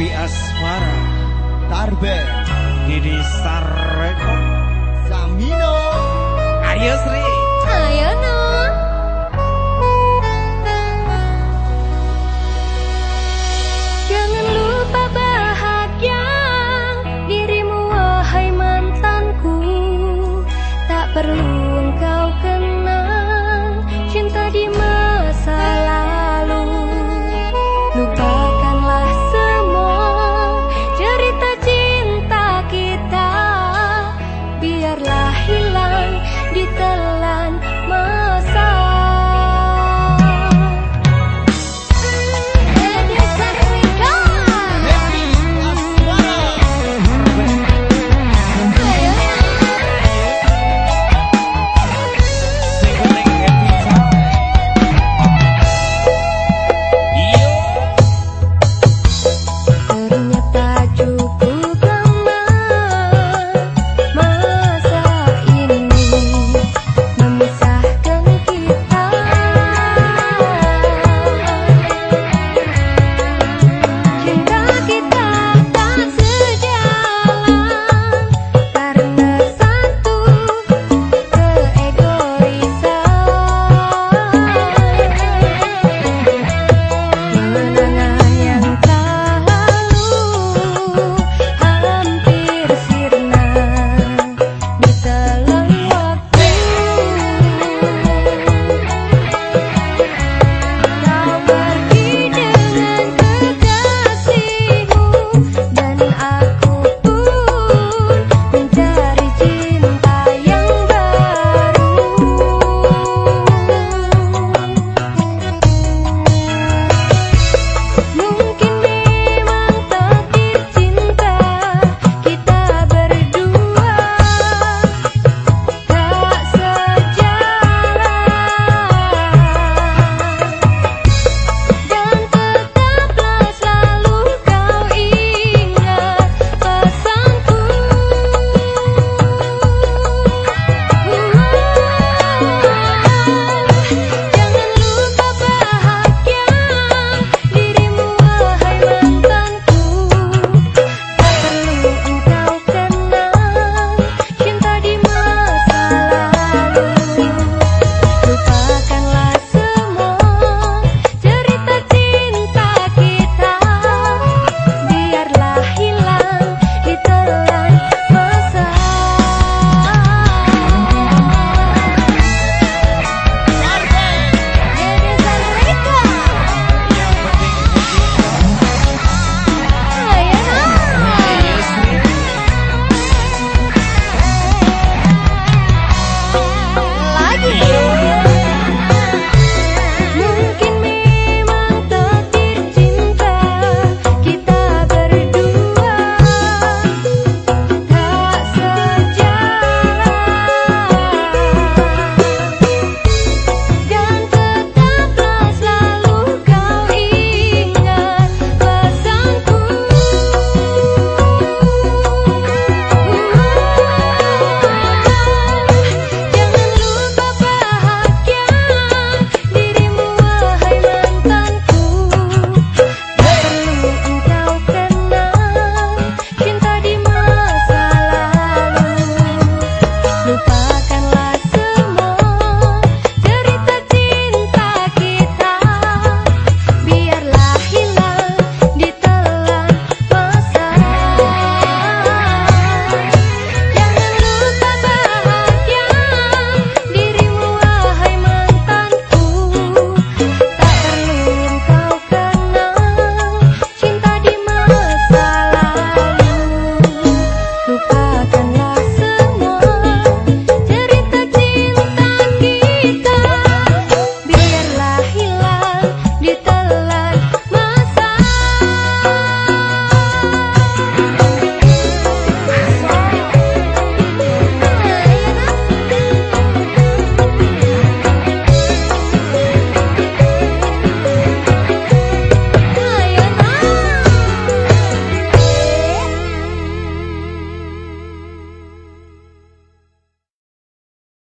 Babi Asmara Tarbe Didi Sareko Samino Ayo Sri. Ayono Jangan lupa bahagia dirimu wahai mantanku. Tak perlu